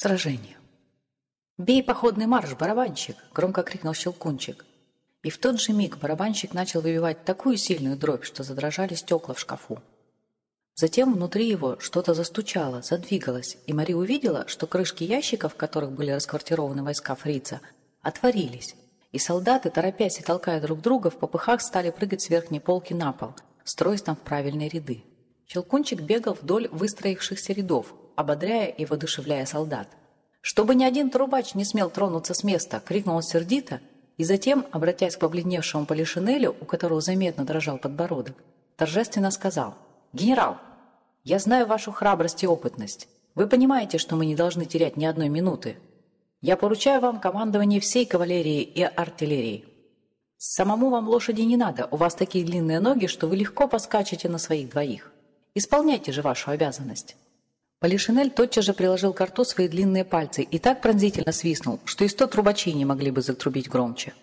Сражение. «Бей походный марш, барабанщик!» – громко крикнул Щелкунчик. И в тот же миг барабанщик начал выбивать такую сильную дробь, что задрожали стекла в шкафу. Затем внутри его что-то застучало, задвигалось, и Мари увидела, что крышки ящиков, в которых были расквартированы войска фрица, отворились, и солдаты, торопясь и толкая друг друга, в попыхах стали прыгать с верхней полки на пол, строясь там в правильные ряды. Щелкунчик бегал вдоль выстроившихся рядов, ободряя и воодушевляя солдат. «Чтобы ни один трубач не смел тронуться с места!» — крикнул он сердито, и затем, обратясь к побледневшему Полишинелю, у которого заметно дрожал подбородок, торжественно сказал «Генерал, я знаю вашу храбрость и опытность. Вы понимаете, что мы не должны терять ни одной минуты. Я поручаю вам командование всей кавалерии и артиллерии. Самому вам лошади не надо, у вас такие длинные ноги, что вы легко поскачете на своих двоих. Исполняйте же вашу обязанность». Полишинель тотчас же приложил к рту свои длинные пальцы и так пронзительно свистнул, что и сто трубачей не могли бы затрубить громче.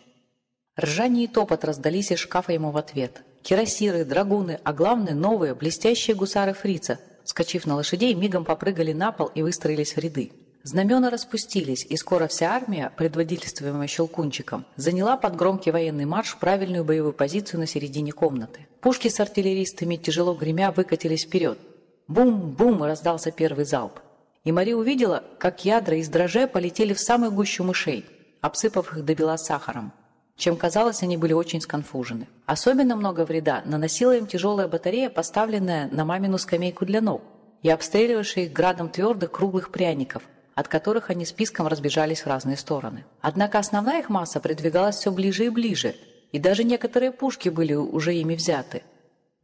Ржание и топот раздались из шкафа ему в ответ. Кирасиры, драгуны, а главное новые, блестящие гусары фрица, скачив на лошадей, мигом попрыгали на пол и выстроились в ряды. Знамена распустились, и скоро вся армия, предводительствуемая Щелкунчиком, заняла под громкий военный марш правильную боевую позицию на середине комнаты. Пушки с артиллеристами, тяжело гремя, выкатились вперед. Бум-бум раздался первый залп. И Мари увидела, как ядра из дроже полетели в самую гущу мышей, обсыпав их до бела сахаром. Чем казалось, они были очень сконфужены. Особенно много вреда наносила им тяжелая батарея, поставленная на мамину скамейку для ног и обстреливавшая их градом твердых круглых пряников, от которых они списком разбежались в разные стороны. Однако основная их масса придвигалась все ближе и ближе, и даже некоторые пушки были уже ими взяты –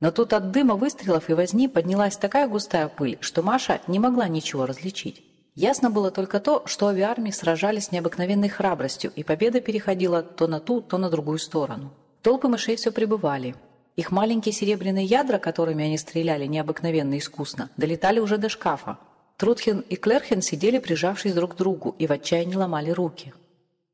но тут от дыма выстрелов и возни поднялась такая густая пыль, что Маша не могла ничего различить. Ясно было только то, что обе армии сражались с необыкновенной храбростью, и победа переходила то на ту, то на другую сторону. Толпы мышей все прибывали. Их маленькие серебряные ядра, которыми они стреляли необыкновенно искусно, долетали уже до шкафа. Трутхен и Клерхен сидели, прижавшись друг к другу, и в отчаянии ломали руки.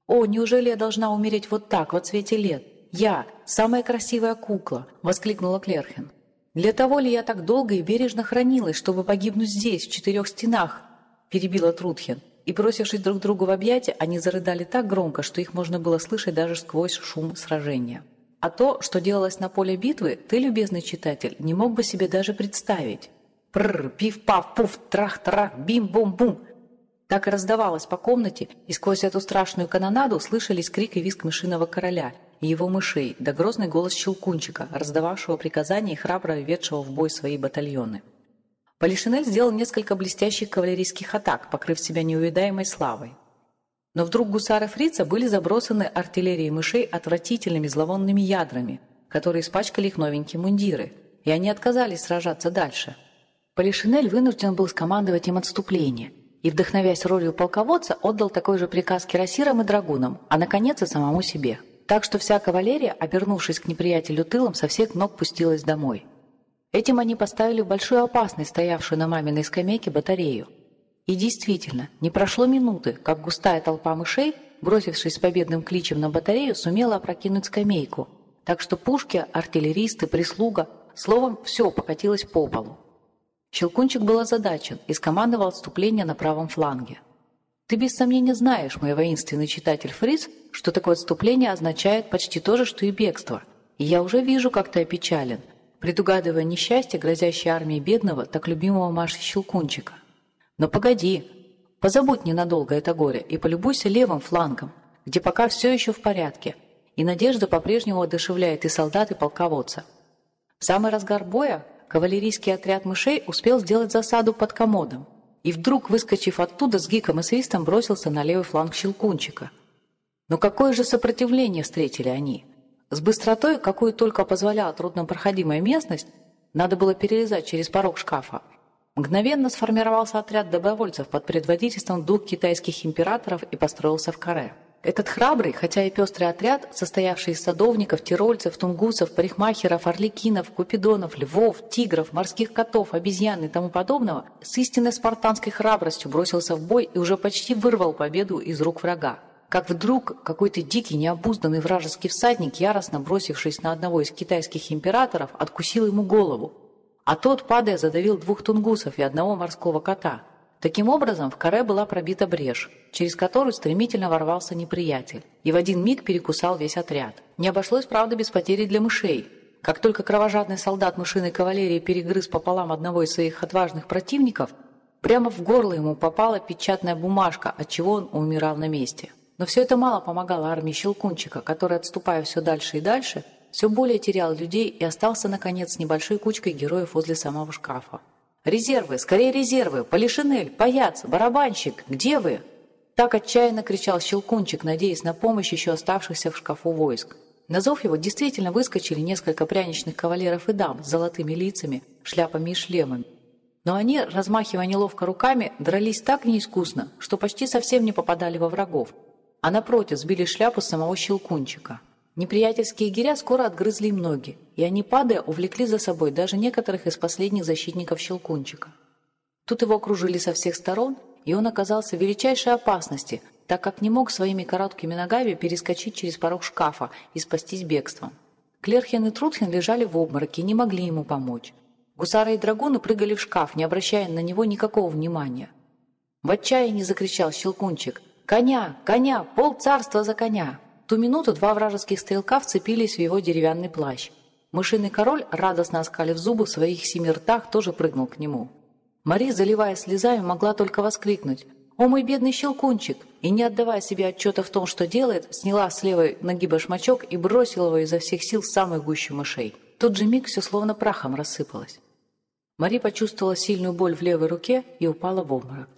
«О, неужели я должна умереть вот так, во цвете лет? «Я, самая красивая кукла!» – воскликнула Клерхен. «Для того ли я так долго и бережно хранилась, чтобы погибнуть здесь, в четырех стенах?» – перебила Трутхен. И, бросившись друг другу в объятия, они зарыдали так громко, что их можно было слышать даже сквозь шум сражения. А то, что делалось на поле битвы, ты, любезный читатель, не мог бы себе даже представить. Прррр, пиф-паф, пуф, трах-трах, бим-бум-бум. Так и раздавалось по комнате, и сквозь эту страшную канонаду слышались крик и визг мышиного короля – его мышей, да грозный голос Щелкунчика, раздававшего приказания и храбро ведшего в бой свои батальоны. Полишинель сделал несколько блестящих кавалерийских атак, покрыв себя неувидаемой славой. Но вдруг гусары фрица были забросаны артиллерией мышей отвратительными зловонными ядрами, которые испачкали их новенькие мундиры, и они отказались сражаться дальше. Полишинель вынужден был скомандовать им отступление, и, вдохновясь ролью полководца, отдал такой же приказ кирасирам и драгунам, а, наконец, и самому себе – так что вся кавалерия, обернувшись к неприятелю тылом, со всех ног пустилась домой. Этим они поставили в большую опасность стоявшую на маминой скамейке батарею. И действительно, не прошло минуты, как густая толпа мышей, бросившись с победным кличем на батарею, сумела опрокинуть скамейку, так что пушки, артиллеристы, прислуга, словом, все покатилось по полу. Щелкунчик был озадачен и скомандовал отступление на правом фланге. Ты без сомнения знаешь, мой воинственный читатель Фриц, что такое отступление означает почти то же, что и бегство. И я уже вижу, как ты опечален, предугадывая несчастье, грозящее армии бедного, так любимого Маши Щелкунчика. Но погоди, позабудь ненадолго это горе и полюбуйся левым флангом, где пока все еще в порядке, и надежда по-прежнему одушевляет и солдат, и полководца. В самый разгар боя кавалерийский отряд мышей успел сделать засаду под комодом, и вдруг, выскочив оттуда, с гиком и свистом бросился на левый фланг Щелкунчика. Но какое же сопротивление встретили они? С быстротой, какую только позволяла труднопроходимая местность, надо было перелезать через порог шкафа. Мгновенно сформировался отряд добровольцев под предводительством двух китайских императоров и построился в каре. Этот храбрый, хотя и пестрый отряд, состоявший из садовников, тирольцев, тунгусов, парикмахеров, орликинов, купидонов, львов, тигров, морских котов, обезьян и тому подобного, с истинной спартанской храбростью бросился в бой и уже почти вырвал победу из рук врага. Как вдруг какой-то дикий, необузданный вражеский всадник, яростно бросившись на одного из китайских императоров, откусил ему голову. А тот, падая, задавил двух тунгусов и одного морского кота – Таким образом, в каре была пробита брешь, через которую стремительно ворвался неприятель, и в один миг перекусал весь отряд. Не обошлось, правда, без потери для мышей. Как только кровожадный солдат мышиной кавалерии перегрыз пополам одного из своих отважных противников, прямо в горло ему попала печатная бумажка, от чего он умирал на месте. Но все это мало помогало армии Щелкунчика, который, отступая все дальше и дальше, все более терял людей и остался, наконец, небольшой кучкой героев возле самого шкафа. «Резервы! Скорее резервы! Полишинель! Паяц! Барабанщик! Где вы?» Так отчаянно кричал Щелкунчик, надеясь на помощь еще оставшихся в шкафу войск. На зов его действительно выскочили несколько пряничных кавалеров и дам с золотыми лицами, шляпами и шлемами. Но они, размахивая неловко руками, дрались так неискусно, что почти совсем не попадали во врагов, а напротив сбили шляпу самого Щелкунчика. Неприятельские гиря скоро отгрызли им ноги, и они, падая, увлекли за собой даже некоторых из последних защитников Щелкунчика. Тут его окружили со всех сторон, и он оказался в величайшей опасности, так как не мог своими короткими ногами перескочить через порог шкафа и спастись бегством. Клерхен и Трутхен лежали в обмороке и не могли ему помочь. Гусары и драгуны прыгали в шкаф, не обращая на него никакого внимания. В отчаянии закричал Щелкунчик «Коня! Коня! Пол царства за коня!» Ту минуту два вражеских стрелка вцепились в его деревянный плащ. Мышиный король, радостно оскалив зубы в своих семи ртах, тоже прыгнул к нему. Мари, заливая слезами, могла только воскликнуть «О, мой бедный щелкунчик!» и, не отдавая себе отчета в том, что делает, сняла с левой ноги башмачок и бросила его изо всех сил в самую гущу мышей. В тот же миг все словно прахом рассыпалось. Мари почувствовала сильную боль в левой руке и упала в обморок.